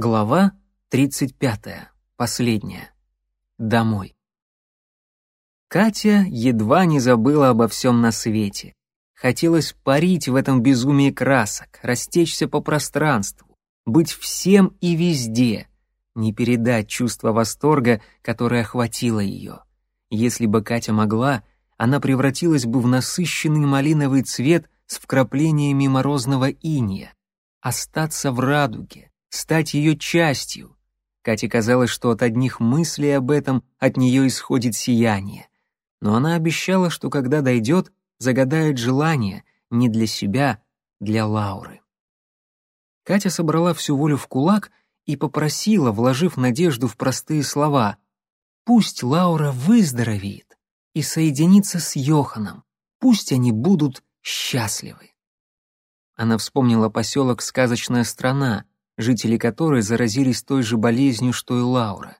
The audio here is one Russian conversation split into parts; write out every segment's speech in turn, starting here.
Глава 35. Последняя. Домой. Катя едва не забыла обо всем на свете. Хотелось парить в этом безумии красок, растечься по пространству, быть всем и везде, не передать чувство восторга, которое охватило ее. Если бы Катя могла, она превратилась бы в насыщенный малиновый цвет с вкраплениями морозного иния, остаться в радуге, стать ее частью. Кате казалось, что от одних мыслей об этом от нее исходит сияние. Но она обещала, что когда дойдет, загадает желание не для себя, для Лауры. Катя собрала всю волю в кулак и попросила, вложив надежду в простые слова, «Пусть Лаура выздоровеет и соединится с Йоханом, пусть они будут счастливы». Она вспомнила поселок «Сказочная страна», жители которой заразились той же болезнью, что и Лаура.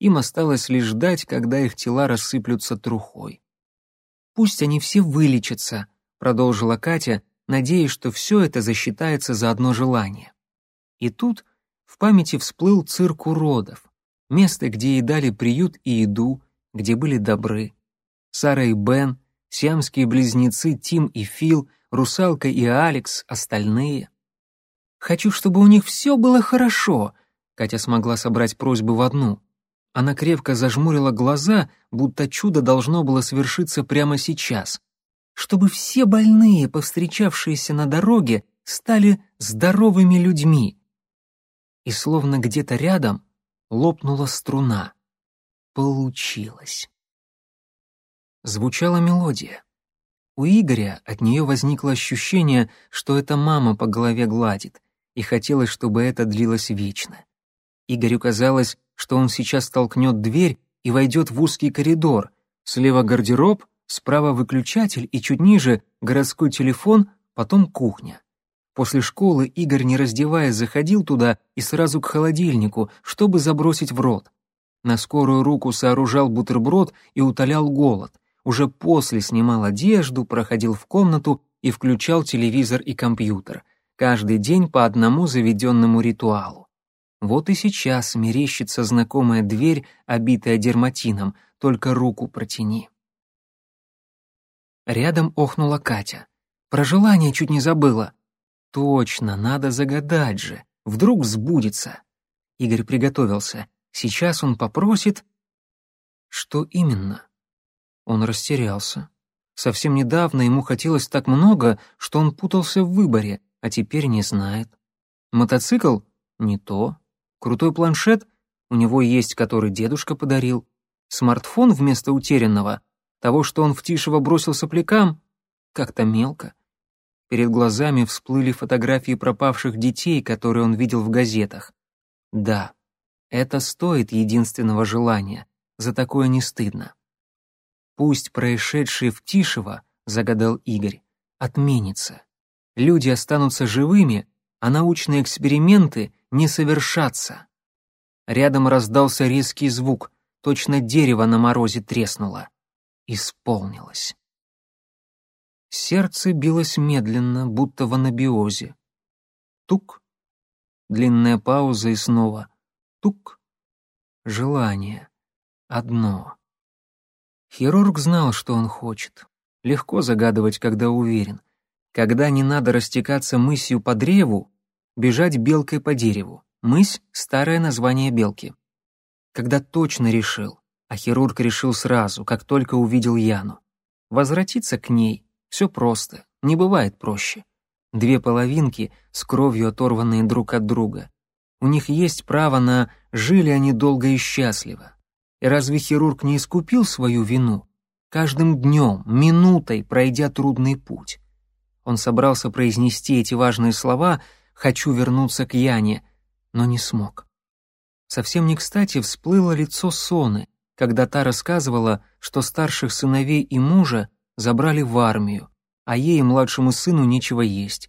Им осталось лишь ждать, когда их тела рассыплются трухой. «Пусть они все вылечатся», — продолжила Катя, надеясь, что все это засчитается за одно желание. И тут в памяти всплыл цирк уродов, место, где ей дали приют и еду, где были добры. Сара и Бен, сиамские близнецы Тим и Фил, русалка и Алекс, остальные — Хочу, чтобы у них все было хорошо». Катя смогла собрать просьбы в одну. Она крепко зажмурила глаза, будто чудо должно было свершиться прямо сейчас. Чтобы все больные, повстречавшиеся на дороге, стали здоровыми людьми. И словно где-то рядом лопнула струна. Получилось. Звучала мелодия. У Игоря от нее возникло ощущение, что это мама по голове гладит, и хотелось, чтобы это длилось вечно. Игорю казалось, что он сейчас толкнет дверь и войдет в узкий коридор. Слева гардероб, справа выключатель и чуть ниже городской телефон, потом кухня. После школы Игорь, не раздеваясь, заходил туда и сразу к холодильнику, чтобы забросить в рот. На скорую руку сооружал бутерброд и утолял голод. Уже после снимал одежду, проходил в комнату и включал телевизор и компьютер — каждый день по одному заведенному ритуалу. Вот и сейчас мерещится знакомая дверь, обитая дерматином, только руку протяни. Рядом охнула Катя. Про желание чуть не забыла. Точно, надо загадать же. Вдруг сбудется. Игорь приготовился. Сейчас он попросит... Что именно? Он растерялся. Совсем недавно ему хотелось так много, что он путался в выборе а теперь не знает. Мотоцикл? Не то. Крутой планшет? У него есть, который дедушка подарил. Смартфон вместо утерянного? Того, что он в Тишево бросил соплякам? Как-то мелко. Перед глазами всплыли фотографии пропавших детей, которые он видел в газетах. Да, это стоит единственного желания. За такое не стыдно. Пусть происшедшее в Тишево, загадал Игорь, отменится люди останутся живыми, а научные эксперименты не совершатся. Рядом раздался резкий звук, точно дерево на морозе треснуло. Исполнилось. Сердце билось медленно, будто в анабиозе. Тук. Длинная пауза и снова. Тук. Желание. Одно. Хирург знал, что он хочет. Легко загадывать, когда уверен. Когда не надо растекаться мысью по древу, бежать белкой по дереву. Мысь — старое название белки. Когда точно решил, а хирург решил сразу, как только увидел Яну. Возвратиться к ней — все просто, не бывает проще. Две половинки с кровью оторванные друг от друга. У них есть право на «жили они долго и счастливо». И разве хирург не искупил свою вину? Каждым днем, минутой пройдя трудный путь. Он собрался произнести эти важные слова «хочу вернуться к Яне», но не смог. Совсем не кстати всплыло лицо Соны, когда та рассказывала, что старших сыновей и мужа забрали в армию, а ей и младшему сыну нечего есть.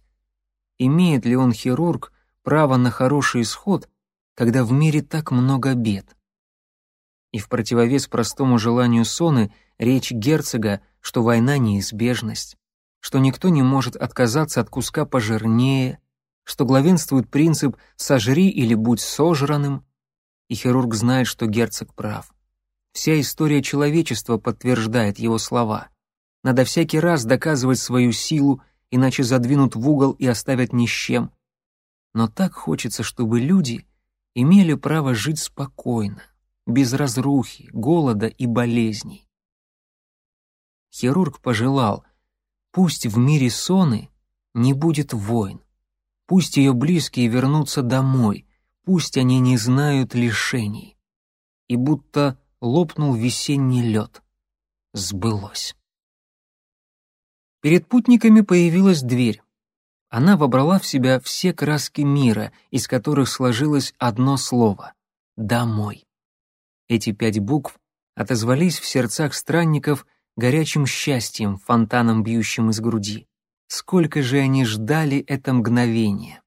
Имеет ли он, хирург, право на хороший исход, когда в мире так много бед? И в противовес простому желанию Соны речь герцога, что война — неизбежность что никто не может отказаться от куска пожирнее, что главенствует принцип «сожри или будь сожранным», и хирург знает, что герцог прав. Вся история человечества подтверждает его слова. Надо всякий раз доказывать свою силу, иначе задвинут в угол и оставят ни с чем. Но так хочется, чтобы люди имели право жить спокойно, без разрухи, голода и болезней. Хирург пожелал, пусть в мире соны не будет войн, пусть ее близкие вернутся домой, пусть они не знают лишений. И будто лопнул весенний лед. Сбылось. Перед путниками появилась дверь. Она вобрала в себя все краски мира, из которых сложилось одно слово — «домой». Эти пять букв отозвались в сердцах странников горячим счастьем, фонтаном бьющим из груди. Сколько же они ждали это мгновение.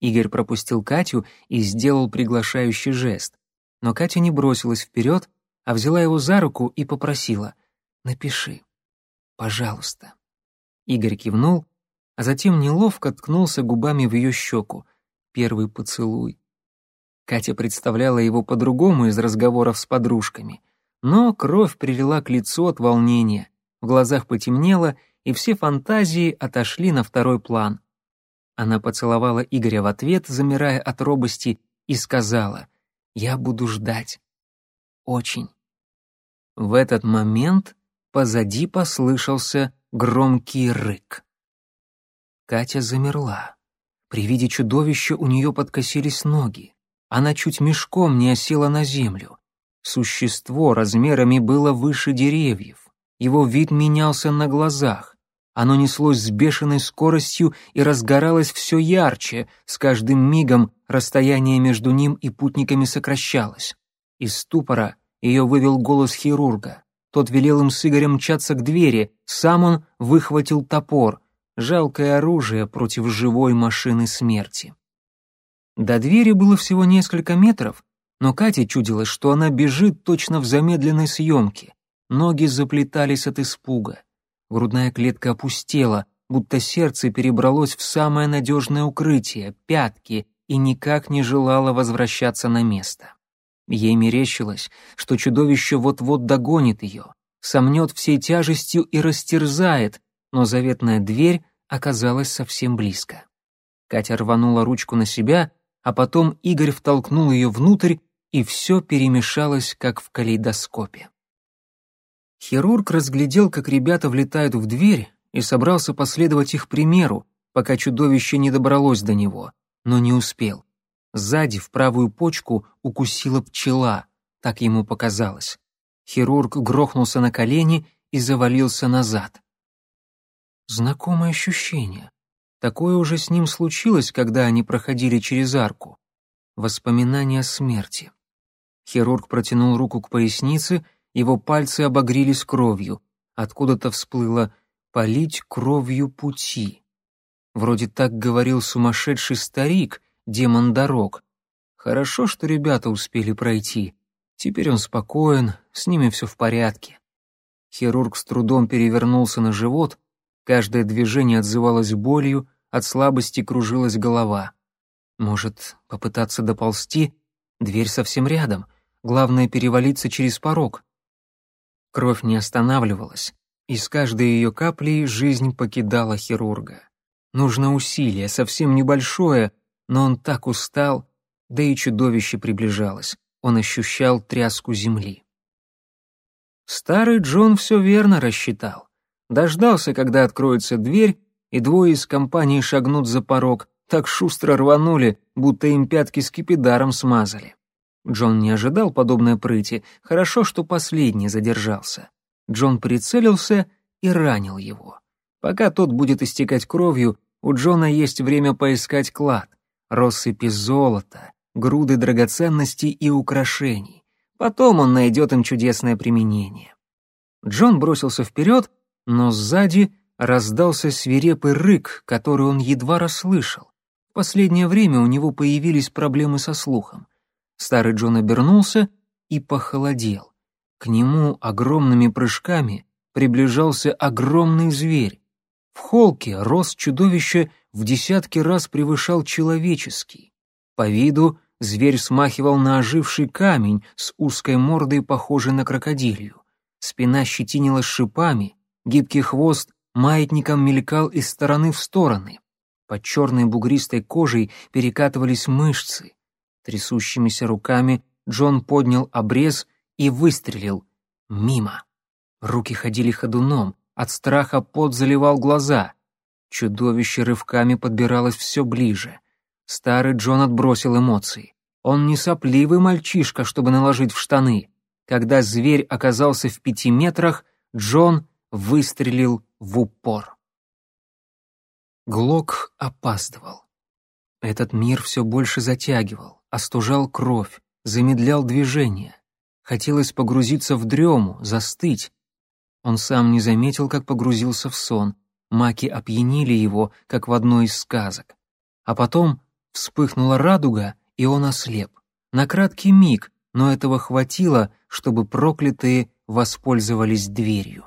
Игорь пропустил Катю и сделал приглашающий жест. Но Катя не бросилась вперед, а взяла его за руку и попросила «Напиши, пожалуйста». Игорь кивнул, а затем неловко ткнулся губами в ее щеку. Первый поцелуй. Катя представляла его по-другому из разговоров с подружками. Но кровь прилила к лицу от волнения, в глазах потемнело, и все фантазии отошли на второй план. Она поцеловала Игоря в ответ, замирая от робости, и сказала «Я буду ждать. Очень». В этот момент позади послышался громкий рык. Катя замерла. При виде чудовища у нее подкосились ноги. Она чуть мешком не осела на землю. Существо размерами было выше деревьев. Его вид менялся на глазах. Оно неслось с бешеной скоростью и разгоралось все ярче, с каждым мигом расстояние между ним и путниками сокращалось. Из ступора ее вывел голос хирурга. Тот велел им с Игорем мчаться к двери, сам он выхватил топор, жалкое оружие против живой машины смерти. До двери было всего несколько метров, но Кате чудилось, что она бежит точно в замедленной съемке. Ноги заплетались от испуга. Грудная клетка опустела, будто сердце перебралось в самое надежное укрытие, пятки, и никак не желало возвращаться на место. Ей мерещилось, что чудовище вот-вот догонит ее, сомнет всей тяжестью и растерзает, но заветная дверь оказалась совсем близко. Катя рванула ручку на себя, а потом Игорь втолкнул ее внутрь, и все перемешалось, как в калейдоскопе. Хирург разглядел, как ребята влетают в дверь, и собрался последовать их примеру, пока чудовище не добралось до него, но не успел. Сзади в правую почку укусила пчела, так ему показалось. Хирург грохнулся на колени и завалился назад. Знакомое ощущение. Такое уже с ним случилось, когда они проходили через арку. Воспоминания смерти. Хирург протянул руку к пояснице его пальцы обогрелись кровью. Откуда-то всплыло «полить кровью пути». Вроде так говорил сумасшедший старик, демон дорог. Хорошо, что ребята успели пройти. Теперь он спокоен, с ними все в порядке. Хирург с трудом перевернулся на живот, каждое движение отзывалось болью, от слабости кружилась голова. Может, попытаться доползти? Дверь совсем рядом. Главное перевалиться через порог. Кровь не останавливалась, и с каждой ее каплей жизнь покидала хирурга. Нужно усилие, совсем небольшое, но он так устал, да и чудовище приближалось, он ощущал тряску земли. Старый Джон все верно рассчитал. Дождался, когда откроется дверь, и двое из компании шагнут за порог, так шустро рванули, будто им пятки скипидаром смазали. Джон не ожидал подобной прыти, хорошо, что последний задержался. Джон прицелился и ранил его. Пока тот будет истекать кровью, у Джона есть время поискать клад, россыпи золота, груды драгоценностей и украшений. Потом он найдет им чудесное применение. Джон бросился вперед, но сзади раздался свирепый рык, который он едва расслышал. В последнее время у него появились проблемы со слухом. Старый Джон обернулся и похолодел. К нему огромными прыжками приближался огромный зверь. В холке рос чудовище в десятки раз превышал человеческий. По виду зверь смахивал на оживший камень с узкой мордой, похожей на крокодилью. Спина щетинилась шипами, гибкий хвост маятником мелькал из стороны в стороны. Под черной бугристой кожей перекатывались мышцы. Трясущимися руками Джон поднял обрез и выстрелил. Мимо. Руки ходили ходуном, от страха пот заливал глаза. Чудовище рывками подбиралось все ближе. Старый Джон отбросил эмоции. Он не сопливый мальчишка, чтобы наложить в штаны. Когда зверь оказался в пяти метрах, Джон выстрелил в упор. Глок опаздывал. Этот мир все больше затягивал, остужал кровь, замедлял движение. Хотелось погрузиться в дрему, застыть. Он сам не заметил, как погрузился в сон. Маки опьянили его, как в одной из сказок. А потом вспыхнула радуга, и он ослеп. На краткий миг, но этого хватило, чтобы проклятые воспользовались дверью.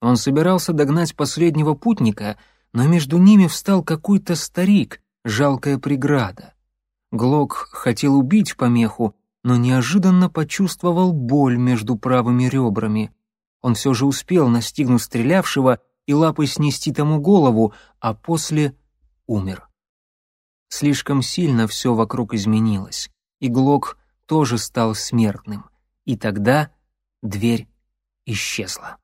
Он собирался догнать последнего путника, но между ними встал какой-то старик, жалкая преграда. Глок хотел убить помеху, но неожиданно почувствовал боль между правыми ребрами. Он все же успел настигнуть стрелявшего и лапой снести тому голову, а после умер. Слишком сильно все вокруг изменилось, и Глок тоже стал смертным, и тогда дверь исчезла.